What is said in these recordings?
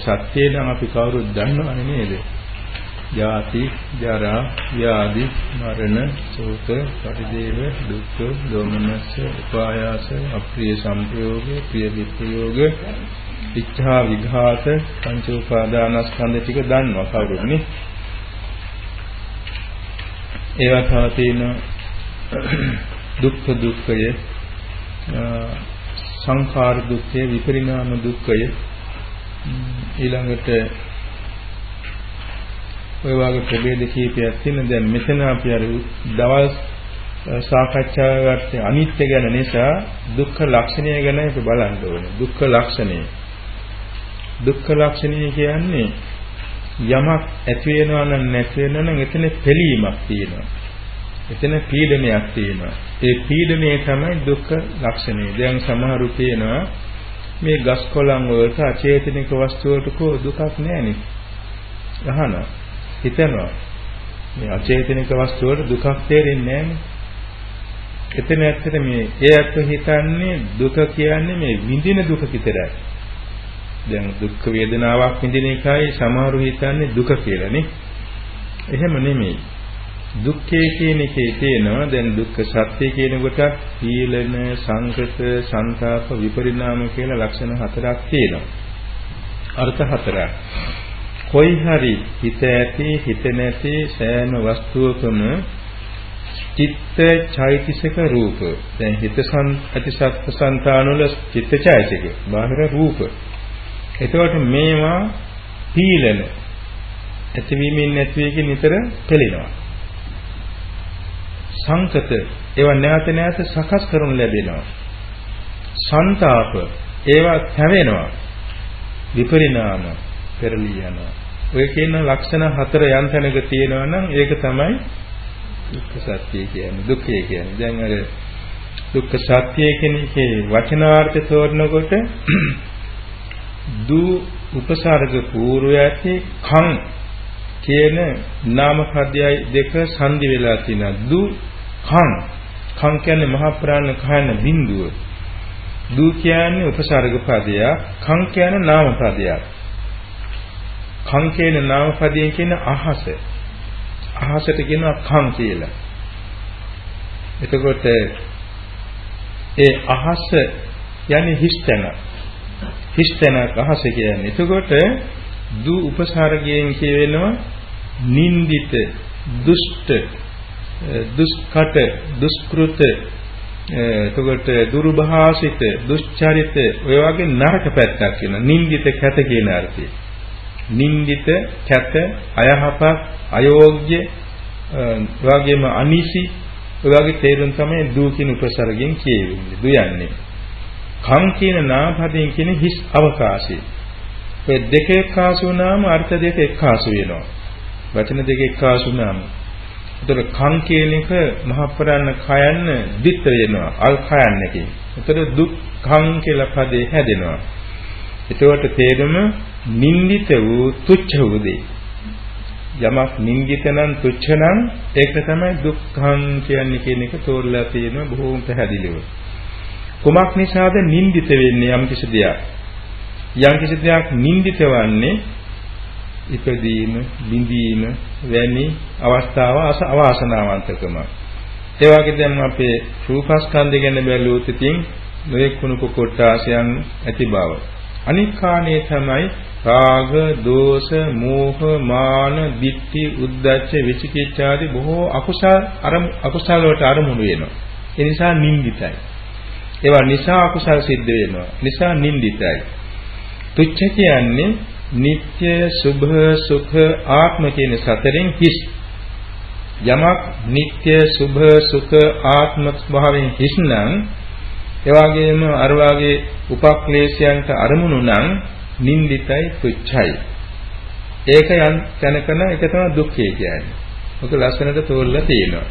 සත්‍යය නම් අපි කවුරුත් දන්නවනේ නේද? ජාති, ජරා, ව්‍යාධි, මරණ, ශෝක, පරිදේව, දුක්ඛ, දෝමනස්ස, උපායාස, අප්‍රිය සංපයෝග, ප්‍රිය විප්‍රයෝග, ඉච්ඡා විඝාත, පංච උපාදානස්කන්ධ ටික දන්නවා කවුරුත් නේ? ඒවා තව තියෙන දුක්ඛ දුක්ඛය සංඛාර දුක්ඛය විපරිණාම දුක්ඛය ඊළඟට ඔය වගේ ප්‍රභේද කීපයක් තියෙන දැන් මෙතන අපි අර දවස් සාකච්ඡාවට අනිත්‍ය ගැන නිසා දුක්ඛ ලක්ෂණය ගැන අපි බලන්න ඕනේ. දුක්ඛ ලක්ෂණය. දුක්ඛ ලක්ෂණය කියන්නේ යමක් ඇති වෙනවා නම් නැති වෙනවා නම් එතන පිළීමක් තියෙනවා. එතන පීඩනයක් තියෙනවා. ඒ පීඩනය තමයි දුක්ඛ ලක්ෂණය. දැන් සමහරු කියනවා මේ ගස් කොළන් වලට අචේතනික වස්තු වලට කෝ දුකක් නැහැනේ. අහනවා. හිතනවා. මේ අචේතනික වස්තු වලට දුකක් තේරෙන්නේ නැහැනේ. එතන ඇත්තට මේ ඒ අත් හිතන්නේ දුක කියන්නේ මේ විඳින දුක විතරයි. දැන් දුක් වේදනාවක් විඳින එකයි සමහරු හිතන්නේ දුක කියලානේ. එහෙම නෙමෙයි. දුක්ඛය කියන එකේ තේනවා දැන් දුක්ඛ සත්‍ය කියන කොට සීලන සංකත සංతాප විපරිණාම කියලා ලක්ෂණ හතරක් තියෙනවා. අර්ථ හතරක්. කොයි හරි හිත ඇති හිත නැති සෑම වස්තුවකම චිත්ත චෛතසික රූප. දැන් හිත ඇතිසත්ත්ව సంతානවල චිත්ත චෛතසික බාහිර රූප. එතකොට මේවා පීලන ඇතිවීමෙන් නැතිවීමකින් නිතර පෙළෙනවා සංකත ඒවා නැවත නැවත සකස් කරනු ලැබෙනවා. ਸੰతాප ඒවා හැවෙනවා. විපරිණාම පෙරලී යනවා. ඔය කියන ලක්ෂණ හතර යම් තැනක තියෙනවා නම් ඒක තමයි දුක්ඛ සත්‍ය කියන්නේ. දුක්ඛය කියන්නේ. දැන් අර දුක්ඛ සත්‍ය කියන එකේ වචනාර්ථය තෝරනකොට දු උපසර්ග පූර්වයටි කං කියන නාම පද්‍යයි දෙක සංදි වෙලා තියෙනවා. දු කං කං කියන්නේ මහ ප්‍රාණ කයන බිඳුව. දු කියන්නේ උපසර්ග පදයක්, කං කියන්නේ නාම පදයක්. කං කියන නාම පදයෙන් කියන අහස. අහසට කියනවා කං කියලා. එතකොට ඒ අහස යන්නේ හිස්තැන. හිස්තැනක් අහස කියන්නේ. එතකොට දු උපසර්ගයෙන් කියවෙනවා නින්දිත දුෂ්ට දුෂ්කට දුෂ්කෘත එතකොට දුර්භාසිත දුෂ්චරිත ඔය වගේ නරක පැත්තක් කියන නින්දිත කැත කියන අර්ථය. නින්දිත කැත අයහපත් අයෝග්‍ය වගේම අනිසි ඔය වගේ තේරුම් තමයි දූ කියන උපසර්ගයෙන් කියවෙන්නේ දුයන්නේ කම් කියන නාමපදයෙන් කියන හිස් අවකාශය. ඔය දෙක එක්කාසු වුණාම අර්ථ දෙක එක්කාසු වෙනවා. වචන දෙක එක්කාසු වුණාම ඒතර කං කියන එක මහ පුරාණ කයන්න දිත් වෙනවා අල් කයන්නකින්. ඒතර දුක් කං කියලා පදේ හැදෙනවා. එතකොට තේරුම නින්දිත වූ තුච්ඡ වූ දේ. යමක් නින්දිත නම් තුච්ඡ නම් ඒක තමයි දුක්ඛං කියන්නේ කියන එක තෝරලා තියෙනවා බොහෝම පැහැදිලිව. කුමක් නිසාද නින්දිත වෙන්නේ යම් කිසි දෙයක්? යම් කිසි දෙයක් නින්දිත වන්නේ ඉපදීම, බිඳීම වැනි අවස්ථාව අවාසනාවන්තකම. ඒ වගේ දැන් අපේ රූපස්කන්ධය ගැන බැලුවොත් ඉතින් නොයෙක් කුණු කොටාසයන් ඇති බව. අනික් කාණේ තමයි රාග, දෝෂ, මෝහ, මාන, ditthi, උද්ධච්ච, විචිකිච්ඡා ආදී බොහෝ අකුසල අකුසල වලට අරමුණු වෙනවා. ඒ නිසා නින්දිතයි. ඒවා නිසා අකුසල සිද්ධ වෙනවා. නිසා නින්දිතයි. තුච්ඡ කියන්නේ නিত্য සුභ සුඛ ආත්ම කියන සතරෙන් හිස්. යමක් නিত্য සුභ සුඛ ආත්ම ස්වභාවයෙන් හිස් නම් එවාගෙම අර වාගේ උපක්ලේශයන්ට අරමුණු නම් නින්දිතයි තුච්ඡයි. ඒක යම් තැනකන ඒක තමයි දුක්ඛය කියන්නේ. ඔක ලස්සනට තෝරලා තියෙනවා.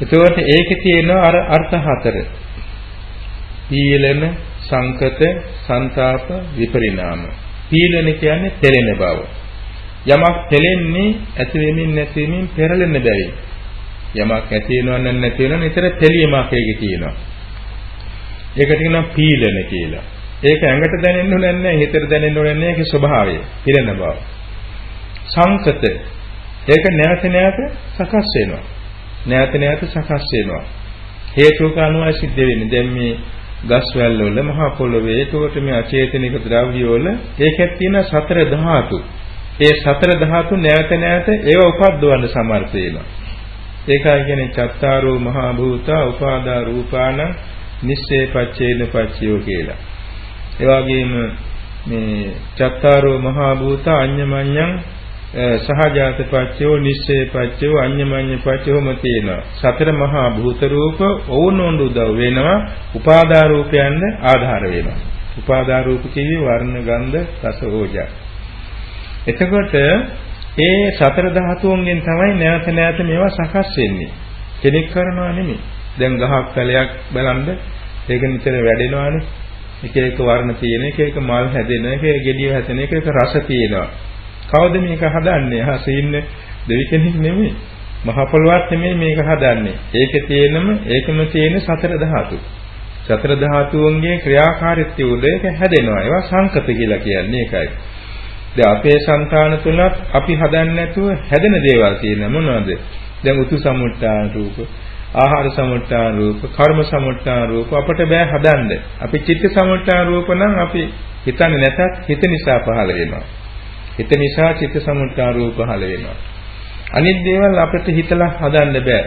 එතකොට ඒකේ තියෙන අර අර්ථ හතර. පීලන සංකත සංతాප විපරිණාම. පීලන කියන්නේ තෙලෙන බව. යමක් තෙලෙන්නේ ඇති වෙමින් නැති වෙමින් පෙරලෙන බැවින්. යමක් ඇති වෙනව නම් නැති වෙනව නිතර තෙලියමක් ඒකේ තියෙනවා. ඒකට කියනවා පීලන කියලා. ඒක ඇඟට දැනෙන්න ඕනේ නැහැ, හිතට දැනෙන්න ඕනේ නැහැ. ඒකේ ස්වභාවය, පිරෙන බව. සංකත. ඒක නැවත නැවත සකස් වෙනවා. නැවත නැවත සකස් වෙනවා. හේතුක අනුව සිද්ධ වෙන්නේ. දැන් මේ ගස් වැල් වල මහා පොළොවේ ඒකට මේ අචේතනික ද්‍රව්‍ය වල ඒකෙත් තියෙන සතර ධාතු. ඒ සතර ධාතු නැවත නැවත ඒව උපද්දවන්න සමර්ථ වෙනවා. ඒකයි කියන්නේ චත්තාරෝ මහා භූතා උපාදා රූපාන නිස්සේ පච්චේන පච්චයෝ කියලා. ඒ වගේම මේ චත්තාරෝ මහා භූත අඤ්ඤමඤ්ඤං සහජාත පච්චයෝ නිස්සේ පච්චයෝ අඤ්ඤමඤ්ඤ පච්චයෝම තියෙනවා. සතර මහා භූත රූප ඕනෝන් උදව් වෙනවා උපාදා රූපයන්ද ආධාර වෙනවා. උපාදා රූප කිවි වර්ණ ගන්ධ රස ඕජා. එතකොට ඒ සතර ධාතුන්ගෙන් තමයි නැවත නැවත මේවා සකස් වෙන්නේ. කෙනෙක් කරනවා නෙමෙයි. දැන් ගහක් පැලයක් බලන්න ඒක නිතර වැඩෙනවානේ. එක එක වර්ණ තියෙන එක එක මල් හැදෙන එක ගෙඩිය හැදෙන එක එක රස තියෙනවා. කවුද මේක හදන්නේ? අහසේ ඉන්න දෙවි කෙනෙක් නෙමෙයි. මහ පොළොවත් නෙමෙයි මේක හදන්නේ. ඒකේ තියෙනම ඒකම තියෙන සතර ධාතු. සතර ධාතුන්ගේ ක්‍රියාකාරීත්වය උඩ ඒක හැදෙනවා. ඒවා සංකත කියලා කියන්නේ ඒකයි. දැන් අපේ సంతාන තුලත් අපි හදන්නේ නැතුව හැදෙන දේවල් තියෙනවා මොනවද? දැන් උතු සමුට්ඨාන රූප, ආහාර සමුට්ඨාන රූප, කර්ම සමුට්ඨාන රූප අපට බෑ හදන්න. අපි චිත්ත සමුට්ඨාන රූප නම් අපි හිතන්නේ නැතත් හිත නිසා පහළ වෙනවා. හිත නිසා චිත්ත සමුට්ඨාන රූප පහළ වෙනවා. අනිත් දේවල් අපිට හිතලා හදන්න බෑ.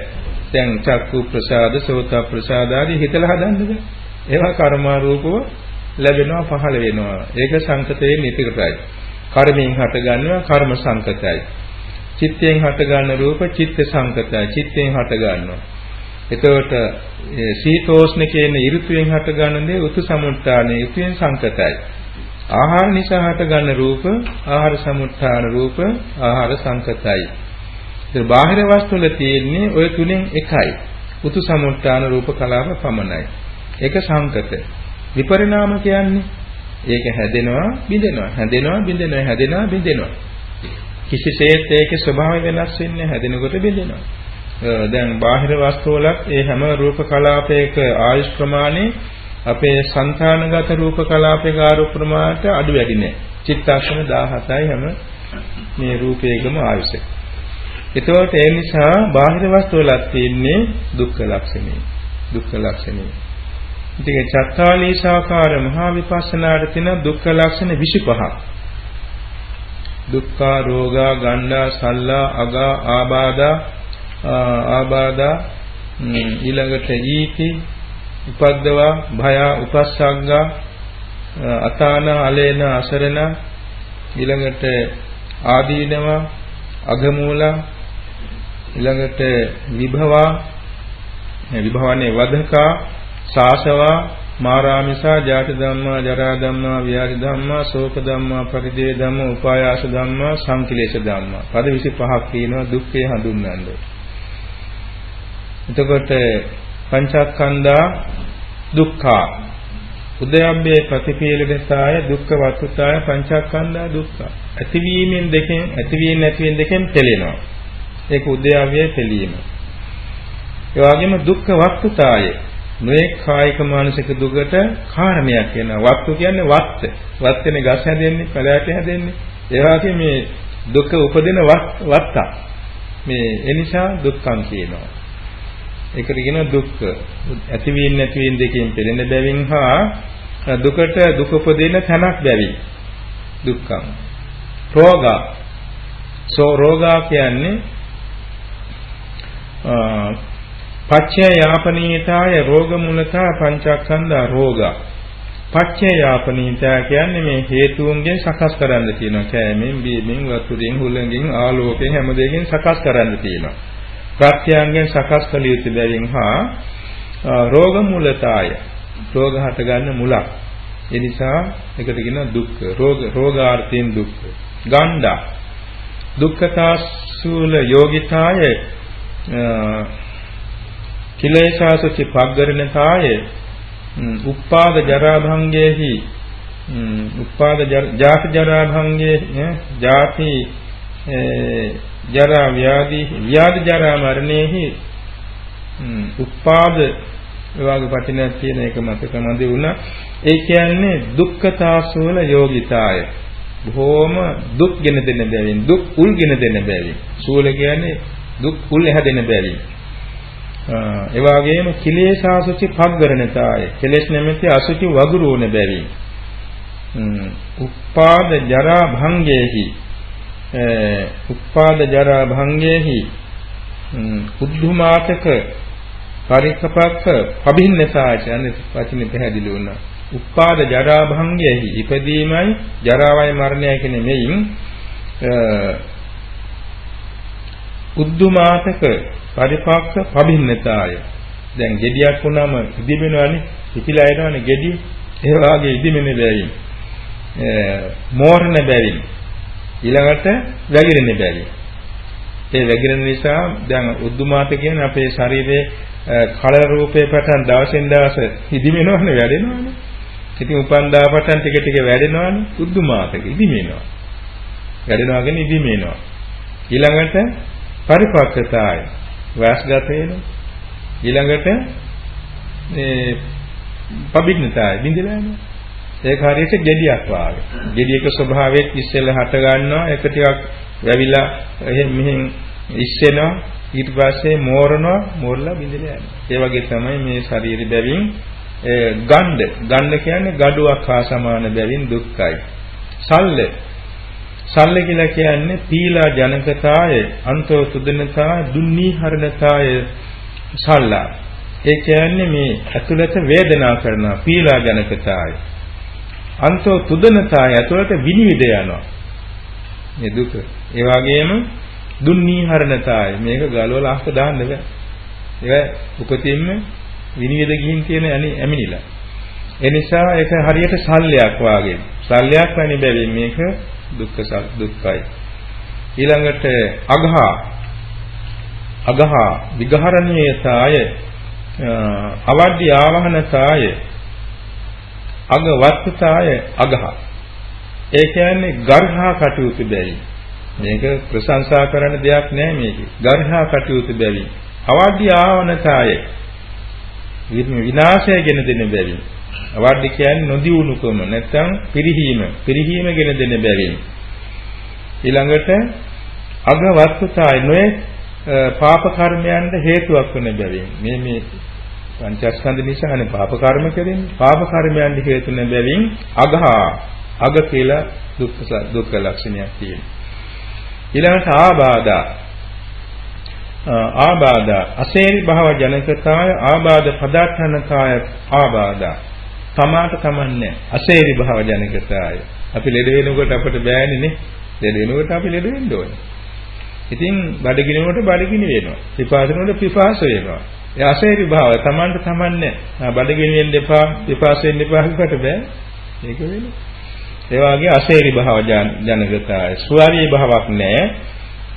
දැන් චක්කු ප්‍රසාද, සෝත ප්‍රසාද ආදී හිතලා හදන්න බෑ. ඒවා කර්මා රූපව ලැබෙනවා පහළ වෙනවා. ඒක සංකතයේ නිතිකටයි. කර්මයෙන් හට ගන්නවා කර්ම සංකතයි. චිත්තයෙන් හට ගන්න රූප චිත්ත සංකතයි. චිත්තයෙන් හට ගන්නවා. එතකොට සීතෝෂ්ණ කියන ඍතුයෙන් හට ගන්න දේ උතු සමුත්ථානයේ ඍතුයෙන් සංකතයි. ආහාර නිසා හට ගන්න රූප ආහාර සමුත්ථාන රූප ආහාර සංකතයි. ඒ බාහිර වස්තු වල තියෙන්නේ ওই තුනෙන් එකයි. උතු සමුත්ථාන රූප කලාප පමණයි. ඒක සංකත. විපරිණාම කියන්නේ ඒක හැදෙනවා බිඳෙනවා හැදෙනවා බිඳෙනවා හැදෙනවා බිඳෙනවා කිසිසේත් ඒකේ ස්වභාවය වෙනස් වෙන්නේ හැදෙනකොට බිඳෙනවා දැන් බාහිර වස්තු වලත් ඒ හැම රූප කලාපයක ආයුෂ් ප්‍රමාණය අපේ సంతానගත රූප කලාපේ ගාරු ප්‍රමාණයට අඩු වැඩි නැහැ. චිත්තාක්ෂණ 17යි හැම මේ රූපයේගම ආයුෂය. ඒතකොට ඒ නිසා බාහිර වස්තුවලත් තියෙන්නේ දුක්ඛ ලක්ෂණය. දුක්ඛ ලක්ෂණය. ඉතින් චත්තාලීසාකාර මහා විපස්සනාට තියෙන දුක්ඛ ලක්ෂණ 25ක්. දුක්ඛා රෝගා ගණ්ඩා සල්ලා අගා ආබාධා ආබාධා ඊළඟට ඊති උපද්දවා භය උපස්සග්ගා අතාන අලේන අසරණ ඊළඟට ආදීනව අගමූල ඊළඟට විභවා විභවන්නේ වදකා සාසවා මාරාමිසා ජාති ධම්මා ජරා ධම්මා ව්‍යාධි ධම්මා ශෝක ධම්මා පරිදේ ධම්මා උපායාස ධම්මා සංකිලේශ ධම්මා. පද 25ක් තියෙනවා දුක්ඛය හඳුන්වන්නේ. එතකොට පංචස්කන්ධා දුක්ඛා උදයබ්බේ ප්‍රතිපීලකතාය දුක්ඛ වස්තුතාය පංචස්කන්ධා දුක්ඛ ඇතිවීමෙන් දෙකෙන් ඇතිවීම නැතිවීම දෙකෙන් තෙලෙනවා ඒක උදයබ්බේ තෙලීම ඒ වගේම දුක්ඛ වස්තුතාය නොඑක් කායික මානසික දුකට කාරණයක් වෙනවා. වස්තු කියන්නේ වත්ත. වත්තනේ ගස් හැදෙන්නේ, පැලෑට හැදෙන්නේ. ඒ වගේ මේ දුක උපදින වත්ත. මේ ඒ නිසා දුක්ඛම් කියනවා. ඒකට කියනවා දුක්ඛ. ඇතිවීම නැතිවීම දෙකෙන් පෙළෙන බැවින් හා දුකට දුක උපදින තැනක් බැවින් දුක්ඛම්. රෝගා. සෝ රෝගා කියන්නේ පච්චය යාපනීයතාය රෝග මුලතා පංචස්කන්ධ රෝග. පච්චේයාපනීතා කියන්නේ මේ හේතුන්ගෙන් සකස් කරන්න තියෙනවා. කෑමෙන්, බීමෙන්, වතුරෙන්, හුලඟෙන්, ආලෝකයෙන් හැම දෙයකින් සකස් කරන්න තියෙනවා. ප්‍රත්‍යයන්ගෙන් සකස් කළ යුතු බැවින් හා රෝග මූලතාය රෝග හට ගන්න මුලක්. ඒ නිසා ඒකට කියනවා දුක්ඛ. රෝග රෝගාර්ථයෙන් දුක්ඛ. ගණ්ඩා දුක්ඛතාසූල යෝගිතාය කිලේශාසුචි පග්ගරණතාය උප්පාද ජරා භංගයේහි උප්පාද ජාති ජරා භංගයේ ජාති ජරා ව්‍යාධි ව්‍යාධි ජරා මරණයෙහි උප්පාද එවාගේ පටිනක් තියෙන එක මතක නැති වුණා. ඒ කියන්නේ දුක්ඛතාසෝල යෝගිතාය. බොහෝම දුක් ගෙන දෙන බැවින් දුක් උල් ගෙන දෙන බැවින්. සූල කියන්නේ දුක් උල් හැදෙන බැවින්. ඒ වගේම කිලේශාසුචි පග්ගරණතාය. කෙලෙස් නැමැති අසුචි වගුරුවන බැවින්. උප්පාද ජරා භංගයේහි උප්පාද ජරා භංගයේහි උද්ධමාතක පරිකපක්ක පබින්නසාච අනේ වචනේ පැහැදිලි වුණා. උප්පාද ජරා භංගයේහි ඉපදීමයි ජරාවයි මරණයයි කියන මෙයින් උද්දුමාතක පරිපක්ක පබින්නතාය දැන් gediyak වුණාම ඉදිමෙනවනේ පිටිලා එනවනේ gediy ඒ වාගේ ඉදිමෙන බැවින් මෝරණ බැවින්. ඊළඟට වැగిරෙන බැවින් ඒ වැగిරෙන නිසා දැන් උද්දුමාත කියන්නේ අපේ ශරීරයේ කල රූපේ පටන් දවසින් දවස ඉදිමෙනවනේ වැඩෙනවනේ ඉතින් උපන්දා පටන් ටික ටික වැඩෙනවනේ උද්දුමාතක ඉදිමෙනවා වැඩෙනවා කියන්නේ ඉදිමෙනවා ඊළඟට පරිපක්කතාය වයස්ගත වෙනවා. ඊළඟට මේ පබිග්නතාය බින්දලා යනවා. ඒක හරියට gediyak වාගේ. gediyක ස්වභාවයෙන් ඉස්සෙල්ලා හට ගන්නවා ඒක ටිකක් වැවිලා එහෙන් මෙහෙන් ඉස්සෙනවා ඊට පස්සේ මෝරනවා මෝරලා බින්දලා යනවා. ඒ වගේ තමයි මේ ශරීර බැවින් ගණ්ඩ ගණ්ඩ කියන්නේ gaduwak හා සමාන බැවින් දුක්ඛයි. සල්ල සල්ල කියලා කියන්නේ පීලා ජනකතාය අන්තෝ තුදනතාය දුන්නීහරණතාය සල්ලා. ඒ කියන්නේ මේ ඇතුළත වේදනා කරන පීලා ජනකතාය. අන්තෝ තුදනතාය ඇතුළත විනිවිද යනවා. මේ දුක. ඒ වගේම දුන්නීහරණතාය මේක ගලවලා අහක දාන්න බෑ. ඒක උපතින්ම විනිවිද ගිහින් තියෙන ඇමිනිලා. ඒ නිසා ඒක හරියට සල්ලයක් වාගේ. සල්ලයක් වැනි බැවින් මේක දුක්ඛ දුක්ඛයි. ඊළඟට අගහා අගහා විගහරණීයතාය අවඩ්‍ය ආවහනතාය අග වත්තාය අගහ. ඒ කියන්නේ ගර්හා කටයුතු බැරි මේක ප්‍රශංසා කරන්න දෙයක් නෑ මේකේ. ගර්හා කටයුතු බැරි අවඩ්‍ය ආවනතාය. විනාශය ගෙන දෙන බැරි අවඩ්ඩ කියන්නේ නොදියුණුකම නැත්නම් පිරිහීම. පිරිහීම ගෙන දෙන බැවින්. ඊළඟට අග වස්තුතාය නොයේ පාප කර්මයන්ට හේතුවක් වෙන බැවින්. මේ මේ පංචස්කන්ධ නිසානේ පාප කර්ම කරන්නේ පාප කර්මයන්ට හේතු වෙන බැවින් අගහා අග කියලා දුක්ඛ දුක්ඛ ලක්ෂණයක් තියෙනවා ඊළඟට ආබාධා ආබාධා අසේරි භව ජනකතාය ආබාධ පදාර්ථනකාය ආබාධා තමාට කමන්නේ අසේරි භව ජනකතාය. අපි ලෙඩ වෙනකොට අපිට බෑනේ නේ. ලෙඩ වෙනකොට අපි ලෙඩ වෙන්න ඕනේ. ඉතින් බඩගිනිනකොට බඩගිනි වෙනවා. පිපාසනකොට පිපාස වෙනවා. ඒ අසේරි භව තමාන්ට කමන්නේ. බඩගිනි වෙන්න එපා, පිපාස වෙන්න එපා කට බෑ. ඒක වෙන්නේ. ඒ වගේ අසේරි භව ජනකතාය. සුවාරී භාවක් නැහැ.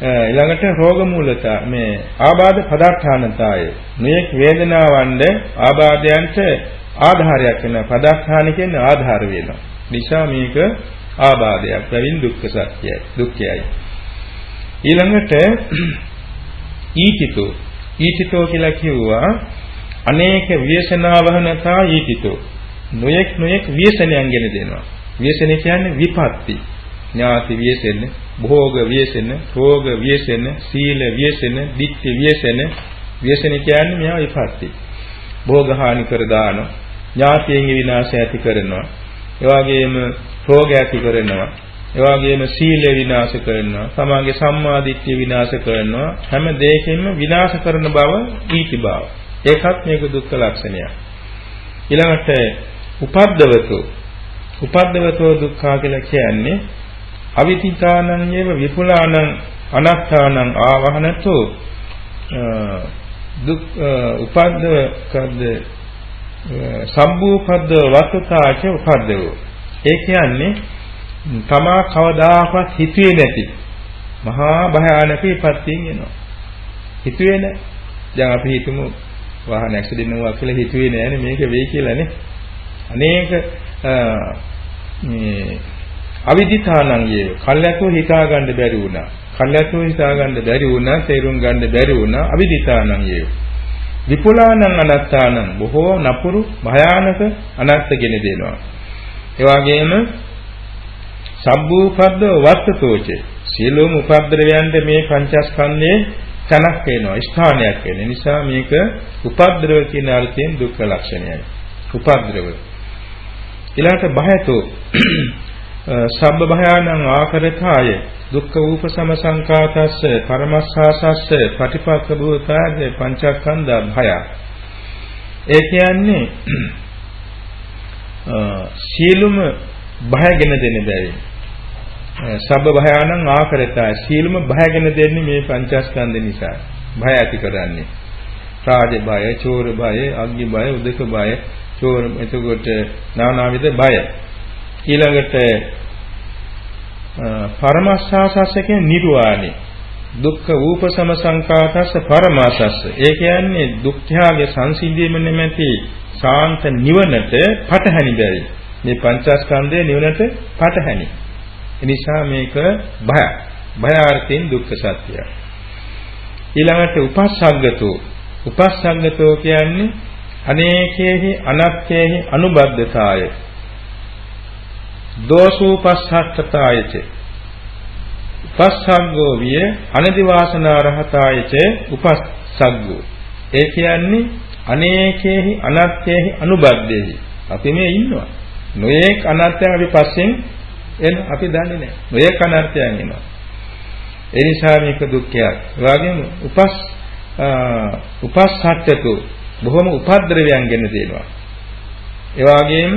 ඊළඟට රෝග මූලත මේ ආබාධ පදාර්ථානතාය මේක වේදනාවන්ද ආබාධයන්ට ආධාරයක් වෙනවා. පදස්ථාන කියන්නේ ආධාර වෙනවා. නිසා මේක ආබාධයක්. බැවින් දුක්ඛ සත්‍යයි. දුක්ඛයයි. ඊළඟට ඊතිතෝ ඊතිතෝ කියලා කිව්වා අනේක ව්‍යසනාවහනතා ඊතිතෝ නොයෙක් නොයෙක් ව්‍යසනයන් ගෙන දෙනවා. ව්‍යසන කියන්නේ විපත්ති. ඥාති ව්‍යසන, භෝග ව්‍යසන, රෝග ව්‍යසන, සීල ව්‍යසන, ditthi ව්‍යසන, ව්‍යසන කියන්නේ මෙයා විපත්ති. භෝග හානි කර දානවා. ඥාතියන්ගේ විනාශය ඇති කරනවා. ඒ වගේම රෝග ඇති කරනවා. ඒ වගේම සීලය විනාශ කරනවා. සමාගේ සම්මාදිට්ඨිය විනාශ කරනවා. හැම දෙයකින්ම විනාශ කරන බව ඊති බව. ඒකත් මේක දුක්ඛ ලක්ෂණයක්. ඊළඟට උපද්දවතෝ උපද්දවතෝ දුක්ඛා කියලා කියන්නේ අවිතිතානං යේව විපුලානං අනත්තානං ආවහනතෝ දුක් උපද්දකද්ද සම්භූපද්ද වස්තුතාච උපද්දවෝ ඒ කියන්නේ තමා කවදාකවත් හිතුවේ නැති මහා භයානක විපත්තියෙන් එනවා හිතුවේ නැහැ දැන් අපි හිතමු වාහන ඇක්සිඩන්ට් වුණා කියලා හිතුවේ නෑනේ මේක වෙයි කියලානේ අනේක මේ අවිදිතානංගේ කල්යතෝ හිතා ගන්න බැරි වුණා. කල්යතෝ හිතා ගන්න බැරි වුණා, තේරුම් ගන්න බැරි වුණා අවිදිතානංගේ. විපුලානං අනත්තානං බොහෝ නපුරු භයානක අනත්තගෙන දෙනවා. ඒ වගේම සබ්බූපද්ද වස්තතෝච සියලුම උපද්දරයන්ට මේ පංචස්කන්ධයේ තනක් වෙනවා ස්ථානයක් වෙන නිසා මේක උපද්දරව කියන අර්ථයෙන් දුක්ඛ ලක්ෂණයයි. උපද්දරව. ඊළාට බයතෝ සබ්බ භයානං ආකරතාය. දුක්ඛ ූපසම සංකාතස්ස පරමස්සාසස්ස පටිපක්ඛ භූතාය පංචස්කන්ධ භය. ඒ කියන්නේ සීලුම භයගෙන දෙන බැවින් සබ්බ භයානං ආකරතාය සීලුම භයගෙන දෙන්නේ මේ පංචස්කන්ධ නිසා භය ඇති කරන්නේ රාජ බය, චෝර බය, අග්නි බය, උදක බය, චෝර එතකොට නානාවිද බය ඊළඟට පරමස්සාසස්ස කියන්නේ නිර්වාණය. දුක්ඛ ූපසම සංකාතස්ස පරමාසස්ස. ඒ කියන්නේ දුක්ඛයාගේ සංසිඳීම නැමැති සාන්ත නිවනට පටහැනි බැරි. මේ පංචස්කන්ධයේ නිවනට පටහැනි. එනිසා මේක භය. භයාර්ථයෙන් දුක්ඛ සත්‍යය. ඊළඟට උපස්සග්ගතෝ. උපස්සග්ගතෝ කියන්නේ අනේකේහි අනත්‍යේහි අනුබද්ධතාය දෝසූපස්සත්තතායච උපස්සග්ගෝ විය අනදිවාසනා රහතායච උපස්සග්ගෝ ඒ කියන්නේ අනේකේහි අනත්‍යේහි අනුබද්ධේහි අපි මේ ඉන්නවා නොයේක් අනත්‍යයන් අපි පස්සෙන් එන අපි දන්නේ නැහැ නොයේක් අනත්‍යයන් එනවා ඒ නිසා මේක දුක්ඛයක් ඒ වගේම උපස් උපස්සත්තතු බොහොම උපද්ද්‍රවයන් ගෙන දෙනවා ඒ වගේම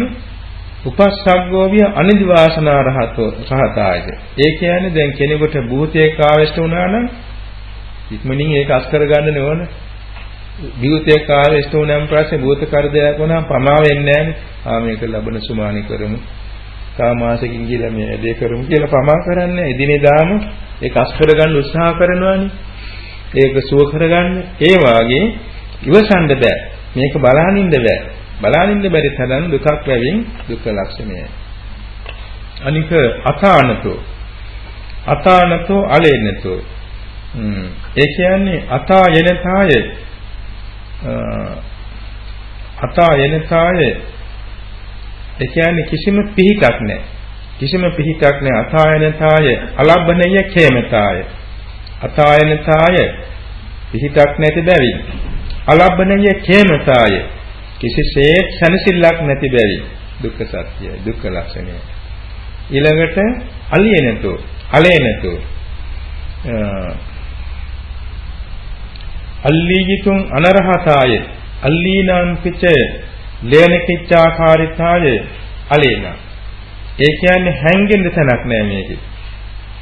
උපස්සග්ගෝවිය අනිදිවාසනා රහතෝ සහතායද. ඒ කියන්නේ දැන් කෙනෙකුට භූතයක ආවෙෂ්ඨ වුණා නම් ඉක්මනින් ඒක අස් කරගන්න ඕන. භූතයක ආවෙෂ්ඨ වුණාන් පස්සේ භූත කරදරයක් වුණාම පමා වෙන්නේ නැහැ. ආ මේක ලබන සුමානි කරමු. තව මාසෙකින් ගිහලා මේ වැඩේ කරමු කියලා පමා කරන්නේ. එදිනෙදාම ඒක අස් කරගන්න උත්සාහ කරනවානේ. ඒක සුව කරගන්න. ඒ වාගේ ඉවසන්න බෑ. මේක බලහනින්න බෑ. බලානින්න බැරි තරම් දුකක් වැවින් දුක්ඛ ලක්ෂණයයි. අනික අතානතෝ අතානතෝ අලේනතෝ ඒ කියන්නේ අතා යනතාය අතා යනතාය ඒ කියන්නේ කිසිම පිහිටක් නැහැ. කිසිම පිහිටක් නැහැ. අතායනතාය අලබ්බනය කේමතාය. අතායනතාය පිහිටක් නැති බැවින් අලබ්බනය කේමතාය කිසිසේත් සැනසෙල්ලක් නැති බැරි දුක්ඛ සත්‍යයි දුක්ඛ ලක්ෂණය ඊළඟට අලියනතු අලේනතු අල්ලීජිතුන් අනරහතාය අල්ලීනම් පිච ලේනකිච්ඡාකාරිතාය අලේන ඒ කියන්නේ හැංගෙන්න තැනක් නෑ මේකේ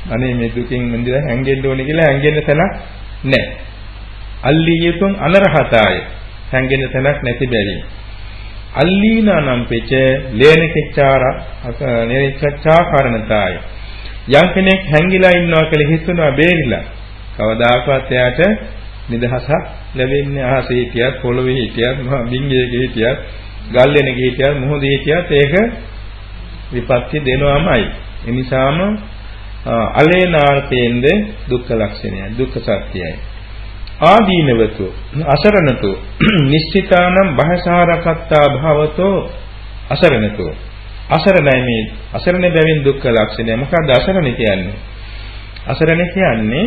අනේ මේ දුකින් මිදලා හැංගෙන්න ඕනේ කියලා හැංගෙන්න තැනක් නෑ අල්ලීජිතුන් අනරහතාය හැංගෙන තැනක් නැති බැරි. අල්ලීනා නම් පෙච ලේන කෙච්චාර නිරිච්ඡා කාරණතාය. යම් කෙනෙක් හැංගිලා ඉන්නවා කියලා හිතනවා බේරිලා. කවදාකවත් එයාට නිදහසක් ලැබෙන්නේ අහසේ හිටියත් පොළොවේ හිටියත් බින්ගයක හිටියත් ගල්ලෙනක හිටියත් මොහොතේ හිටියත් ඒක විපත්ති දෙනවාමයි. ඒ නිසාම අලේනාර්ථයෙන්ද දුක්ඛ ලක්ෂණයයි දුක්ඛ සත්‍යයයි. ආදීනවතු අසරණතු නිශ්චිතානම් භයසාරකත්තා භවතෝ අසරණතු අසරණයි මේ අසරණ බැවින් දුක්ඛ ලක්ෂණය මොකක්ද අසරණ කියන්නේ අසරණ කියන්නේ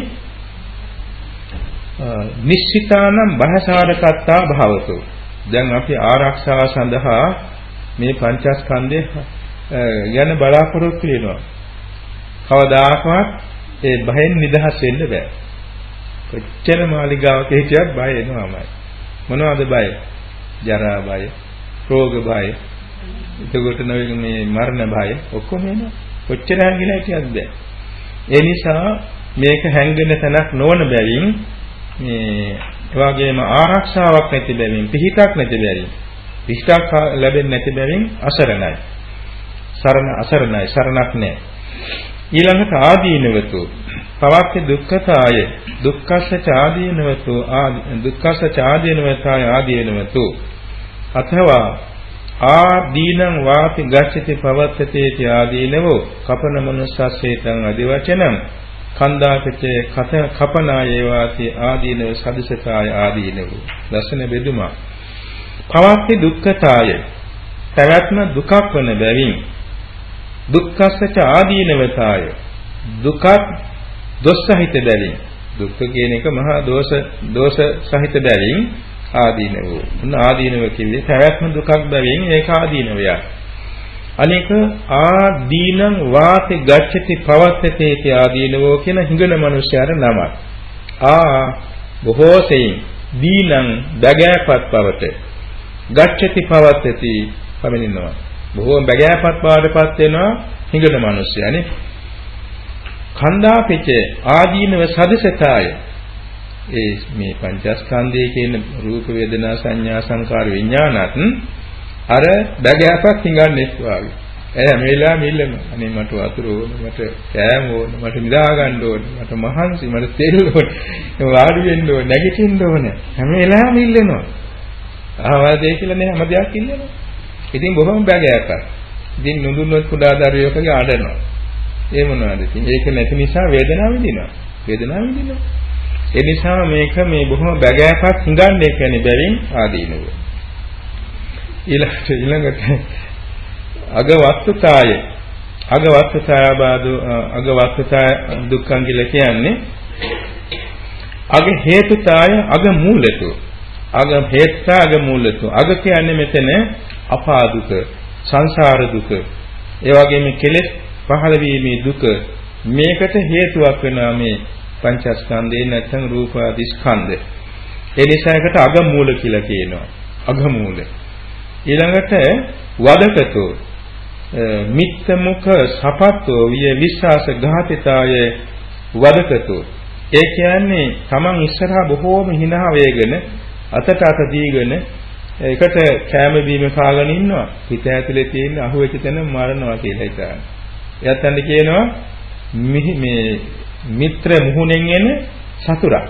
නිශ්චිතානම් භයසාරකත්තා භවතෝ දැන් අපි ආරක්ෂාව සඳහා මේ පංචස්කන්ධය ගැන බලාපොරොත්තු වෙනවා කවදාකවත් ඒ භයෙන් නිදහස් වෙන්න බෑ කොච්චර මාලිගාවක හිටියත් බය එනවාමයි. මොනවද බය? ජරා බය, රෝග බය, එතකොට මේ මරණ භය ඔක්කොම එනවා. කොච්චර හැංගිලා හිටියද බෑ. ඒ නිසා මේක හැංගෙන තැනක් නොවන බැවින් මේ එවාගේම ආරක්ෂාවක් නැති බැවින් පිහිටක් නැති බැවින් පිහිටක් ලැබෙන්නේ නැති බැවින් අසරණයි. සරණ අසරණයි සරණක් නැහැ. ඊළඟට ආදීනවතු පවක්ක දුක්ඛතාය දුක්ඛස්ස චාදීනවතු දුක්ඛස්ස චාදීනවතාය ආදීනවතු අथवा ආදීනං වාපි ගච්ඡති පවත්තතේති ආදීනවෝ කපන මනුස්සස්සේතං අදිවචනං කන්දාපිතේ කත කපනායේ වාති ආදීනව සදිසකාය ආදීනවෝ දසන බෙදුමා පවක්ති දුක්ඛතාය පැවැත්ම දුකක් වන බැවින් දුක්ඛස්සච ආදීනවතාය දුකත් දොස් සහිත බැවින් දුක්ඛ කියන එක මහා දෝෂ දෝෂ සහිත බැවින් ආදීනව. උන් ආදීනව කිව්වේ පැවැත්ම දුකක් බැවින් ඒක ආදීනවය. අනේක ආදීනං වාති ගච්ඡති පවත්තේති ආදීනවෝ කියන හිඟන මිනිස්යාර නමක්. ආ බොහෝ සෙයින් දීනං බගෑපත් බවට ගච්ඡති පවත්තේති පමනිනවා. බොහෝ බගෑපත් බවටපත් වෙනවා හිඟන මිනිස්යානේ. කන්දාපිච ආදීනව සදසතාය ඒ මේ පංචස්කන්ධයේ කියන රූප වේදනා සංඥා සංකාර විඥානත් අර බගෑපක් හිඟන්නේ වාගේ. එය හැම වෙලාවෙම ඉල්ලන අනේ මට වතුර ඕන මට කෑම ඕන මට නිදා ගන්න ඕන මට මහන්සි මට තෙල් ඕන වාඩි වෙන්න ඕන නැගිටින්න ඕන හැම වෙලාවෙම ඉල්ලනවා. ආවල් දෙය කියලා නේ හැම දෙයක් ඉල්ලනවා. ඉතින් බොහොම බගෑපක්. ඉතින් නුදුන්නොත් කුඩා දරුවෙකුගේ ආඩනවා. ඒ මොනවද ඉතින් ඒක නැති නිසා වේදනාව විඳිනවා. වේදනාව විඳිනවා. ඒ නිසා මේක මේ බොහොම බගෑපත් හංගන්නේ කියන්නේ බැවින් ආදීනව. ඊළඟට ඊළඟට අග වස්තුතාය අග වස්තුතාය බාදු අග වස්තුතාය දුක්ඛං කියලා කියන්නේ අග හේතුතාය අග මූලතු අග හේත්තා අග මූලතු අග කියන්නේ මෙතන අපා දුක සංසාර දුක ඒ වගේම කෙලෙස් පහළ වීමේ දුක මේකට හේතුවක් වෙනවා මේ පංචස්කන්ධේ නැත්නම් රූප ආදී ස්කන්ධ. ඒ නිසා එකට අගමූල කියලා කියනවා. අගමූල. ඊළඟට වදකතෝ මිත්ත මුඛ සපත්තෝ විය විශ්වාස ඝාතිතාය වදකතෝ ඒ කියන්නේ Taman ඉස්සරහා බොහෝම hina වේගෙන අතට අත දීගෙන එකට කැම බීම කාගෙන ඉන්නවා හිත ඇතුලේ තියෙන අහුවෙච්ච තැන මරනවා කියලා හිතනවා එයාත් කියනවා මේ මිත්‍ර මුහුණෙන් එන සතුරා.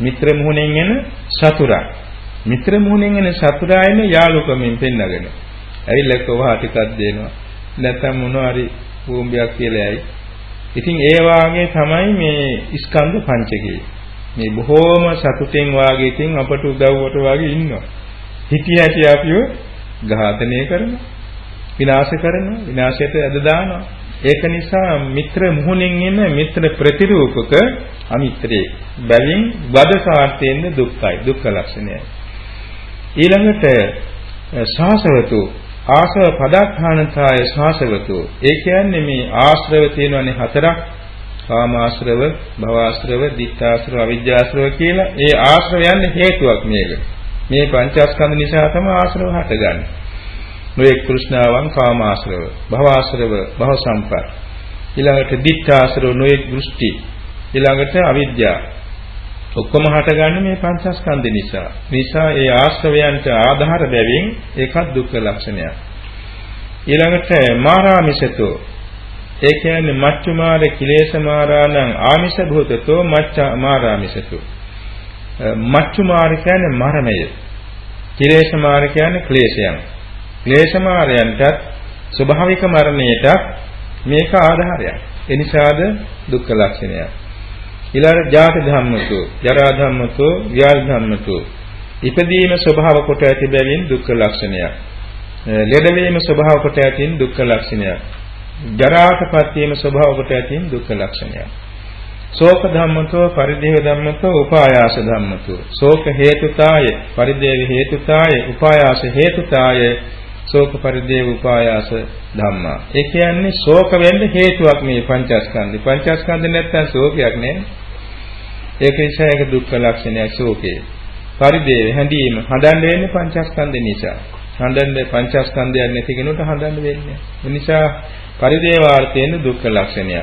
මිත්‍ර මුහුණෙන් එන සතුරා. මිත්‍ර මුහුණෙන් එන සතුරා එන්නේ යාළුකමින් පෙන්නගෙන. ඇවිල්ලා කොහා ටිකක් දෙනවා. නැත්නම් මොනවා හරි භූමියක් කියලා ඇයි. ඉතින් ඒ වාගේ තමයි මේ ස්කන්ධ පංචකය. මේ බොහෝම සතුටෙන් වාගේ ඉතින් අපට උදව්වට වාගේ ඉන්නවා. හිටිය හැටි අපිව ඝාතනය කරනවා. විනාශ කරනවා. විනාශයට ඇද දානවා. ඒක නිසා මිත්‍ර මුහුණින් එන මිත්‍ර ප්‍රතිරූපක අමිත්‍රේ බැවින් වදකාර්ථයෙන් දුක්ඛයි දුක්ඛ ලක්ෂණයයි ඊළඟට සාසවතු ආසව පදක්ඛානතාය සාසවතු ඒ කියන්නේ මේ ආශ්‍රව තියෙනවනේ හතරක් කාමාශ්‍රව භවආශ්‍රව ditthාශ්‍රව අවිජ්ජාශ්‍රව කියලා ඒ ආශ්‍රවයන් හේතුවක් මේක මේ පංචස්කන්ධ නිසා තමයි ආශ්‍රව හටගන්නේ නොයෙක් කෘෂ්ණාවන් කාමාශ්‍රව, භවආශ්‍රව, භව සම්පත්. ඊළඟට දික්ඛාශ්‍රව නොයෙක් දෘෂ්ටි. ඊළඟට අවිද්‍යාව. ඔක්කොම හටගන්නේ මේ පංචස්කන්ධ නිසා. නිසා ඒ ආශ්‍රවයන්ට ආධාර බැවින් ඒකත් දුක්ඛ ලක්ෂණයක්. ඊළඟට මාරාමිසතෝ ඒ කියන්නේ මච්චුමාර කිලේශ මාරාණං ආමිෂ භූතතෝ මච්ච මාරාමිසතෝ මච්චුමාර කියන්නේ මරණය. කිලේශ මාර කියන්නේ ක්ලේශයන්. ක්ලේශමාරයන්ටත් ස්වභාවික මරණයටත් මේක ආධාරයක්. එනිසාද දුක්ඛ ලක්ෂණය. ඊළඟ ජාති ධම්මතු, ජරා ධම්මතු, ව්‍යාධි ධම්මතු. ඉපදීම ස්වභාව කොට ඇති බැවින් දුක්ඛ ලක්ෂණයක්. ලෙඩවීම ස්වභාව කොට ඇතින් දුක්ඛ ලක්ෂණයක්. ජරාටපත් වීම ස්වභාව කොට ඇතින් දුක්ඛ ලක්ෂණයක්. ශෝක ධම්මතෝ පරිදේව ධම්මතෝ උපායාස ධම්මතෝ ශෝක හේතුතාය පරිදේව හේතුතාය උපායාස හේතුතාය ශෝක පරිදේව උපායාස ධම්මා. ඒ කියන්නේ ශෝක වෙන්න හේතුවක් මේ පංචස්කන්ධය. පංචස්කන්ධ නැත්තම් ශෝකයක් නෑ. ඒක නිසා ඒක දුක්ඛ ලක්ෂණයක් ශෝකේ. පරිදේව හැඳීම හදන්න වෙන්නේ පංචස්කන්ධ නිසා. හඳන්නේ පංචස්කන්ධයක් නැති කෙනෙකුට හඳන්න වෙන්නේ. ඒ නිසා පරිදේවාර්ථයෙන් දුක්ඛ ලක්ෂණය.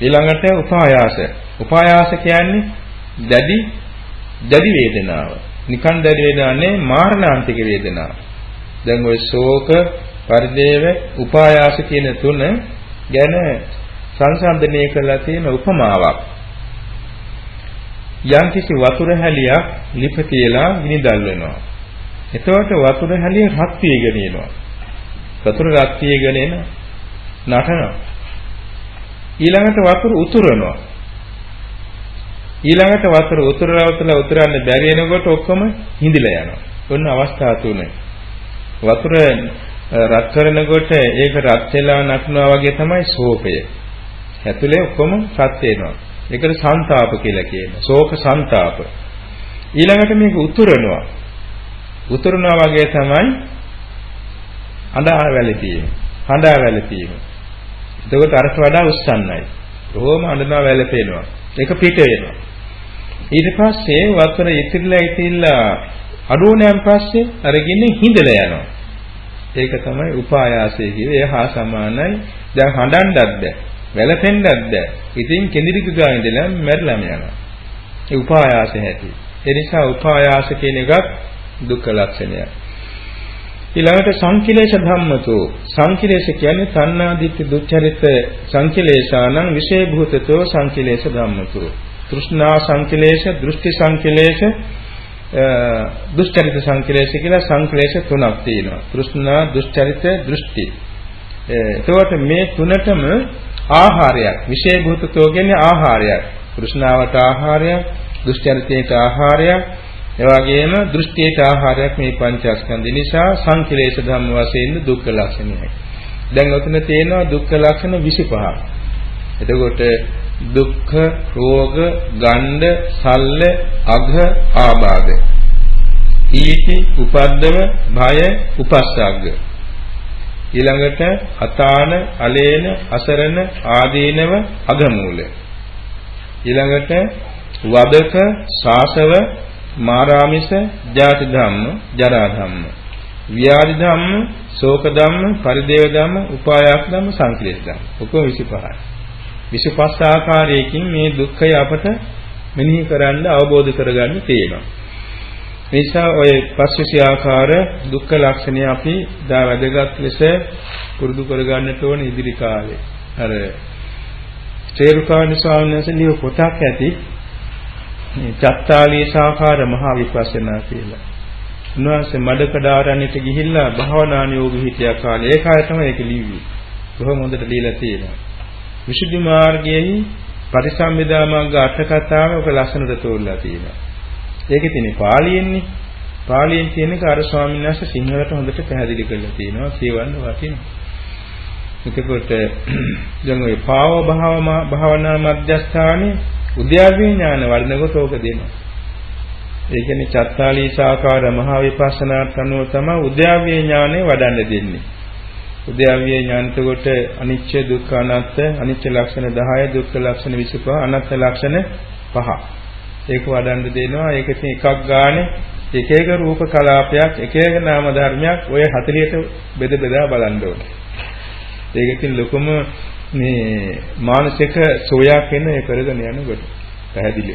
ඊළඟට උපායාස. උපායාස කියන්නේ දැඩි දැඩි වේදනාව. නිකන් දැඩි වේදනාවක් නෙවෙයි මාරණාන්තික වේදනාව. දැන් ওই ශෝක, පරිදේව, උපායාස කියන තුන ගැන සංසන්දනය කරලා තියෙන උපමාවක්. යම්කිසි වතුර හැලියක් ලිප තියලා විනිදල් වෙනවා. එතකොට වතුර හැලිය රත් වීගෙන එනවා. වතුර රත් වීගෙන එන නටනවා. ඊළඟට වතුර උතුරනවා. ඊළඟට වතුර උතුරවතලා උතුරන්න බැරි වෙනකොට ඔක්කොම හිඳිලා යනවා. ඔන්න අවස්ථා තුනේ. වතුර රත් කරනකොට ඒක රත් වෙලා නටනවා වගේ තමයි ශෝකය. ඇතුලේ ඔක්කොම රත් වෙනවා. ඒකට සංతాප කියලා කියනවා. ශෝක සංతాප. ඊළඟට මේක උතුරනවා. උතුරනවා වගේ තමයි අඳා වැළපීම. හඳා වැළපීම. එතකොට අරට වඩා උස්සන්නයි. බොහොම අඳනවා වැළපෙනවා. ඒක පිට වෙනවා. ඊට පස්සේ වතුර ඉතිරිලා ඉතිරිලා අඩුවනෑන් පස්සේ අරගෙන හිඳලා යනවා. ඒක තමයි උපායාසය කියේ. ඒ හා සමානයි. දැන් හඬන්නත් බෑ. වැළපෙන්නත් බෑ. ඉතින් කෙඳිරික ගා ඉඳලා මැරිලාම යනවා. ඒ උපායාසය ඇති. ඒ නිසා උපායාස කියන එකත් දුක්ඛ ලක්ෂණයක්. ඊළඟට සංකිලේශ ධම්මතෝ සංකිලේශ කියන්නේ තණ්හා දිට්ඨි දුච්චරිත සංකිලේශානං විශේෂභූතතෝ සංකිලේශ ධම්මතෝ තෘෂ්ණා සංකිලේශ දෘෂ්ටි සංකිලේශ දුෂ්චරිත සංකිලේශ කියලා සංකිලේශ තුනක් තියෙනවා තෘෂ්ණා දුෂ්චරිත දෘෂ්ටි එතකොට මේ තුනටම ආහාරයක් විශේෂභූතතෝ කියන්නේ ආහාරයක් තෘෂ්ණාවට ආහාරයක් දුෂ්චරිතයට ආහාරයක් එවාගෙම දෘෂ්ටියට ආහාරයක් මේ පංචස්කන්ධ නිසා සංකිලේශ ධම්ම වශයෙන් දුක්ඛ ලක්ෂණයයි. දැන් ඔතන තියෙනවා දුක්ඛ ලක්ෂණ 25ක්. එතකොට දුක්ඛ, රෝග, ගණ්ඩ, සල්ල, අඝ, ආබාධ. ඊටි, උපද්දව, භය, උපස්සග්ග. ඊළඟට අතාන, අලේන, අසරණ, ආදීනව, අගමූල. ඊළඟට වදක, ශාසව, මාරාමිස, ජාති ධම්ම, ජරා ධම්ම. ව්‍යාධි ධම්ම, ශෝක ධම්ම, පරිදේව ධම්ම, උපායාස ධම්ම, සංකලේශ ධම්ම. ඔක්කොම 25යි. 25 ආකාරයකින් මේ දුක්ඛය අපට මෙනෙහි කරන්න අවබෝධ කරගන්න තියෙනවා. නිසා ඔය පස්විසි ආකාර දුක්ඛ ලක්ෂණය අපි දා වැදගත් ලෙස පුරුදු කරගන්නට ඕන ඉදිරි කාලේ. අර තේරුකාණි ස්වාමීන් වහන්සේ ලියපු පොතක් ඇති මේ චත්තාලී සාකාර මහා විපස්සනා කියලා. උන්වහන්සේ මඩකඩාරණයට ගිහිල්ලා භාවනා නියෝග හිටියා කාලේ ඒ කාලේ තමයි ඒක ලිව්වේ. බොහොම හොඳට ලියලා තියෙනවා. විසුද්ධි මාර්ගයේ පරිසම්බිදා මග්ග අට කතාව ඔක ලස්සනට තෝරලා තියෙනවා. ඒකේ තියෙන පාලියෙන්නේ. පාලියෙන් කියන එක අර ස්වාමීන් වහන්සේ සිංහලට හොඳට පැහැදිලි කරලා තියෙනවා. කියවන්න වටිනවා. එතකොට දැන් ওই පාව භාවනා මධ්‍යස්ථානයේ උද්‍යාවේ ඥාන වඩනකොට ඕක දෙනවා. ඒ කියන්නේ චත්තාලීසාකාර මහා විපස්සනාට අනුව තමයි උද්‍යාවේ ඥානෙ වඩන්න දෙන්නේ. උද්‍යාවේ ඥානත කොට අනිච්ච දුක්ඛ අනාත්ත අනිච්ච ලක්ෂණ 10 දුක්ඛ ලක්ෂණ 25 අනාත්ත ලක්ෂණ 5. ඒක වඩන්න දෙනවා. ඒක ඉතින් එකක් ගානේ එක එක රූප කලාපයක් එක එක නාම ධර්මයක් ඔය 40ට බෙද බෙදා බලන්න ඕනේ. ඒක ඉතින් ලොකුම මේ මානසික සෝයක් එන ඒ කරගෙන යනකොට පැහැදිලි.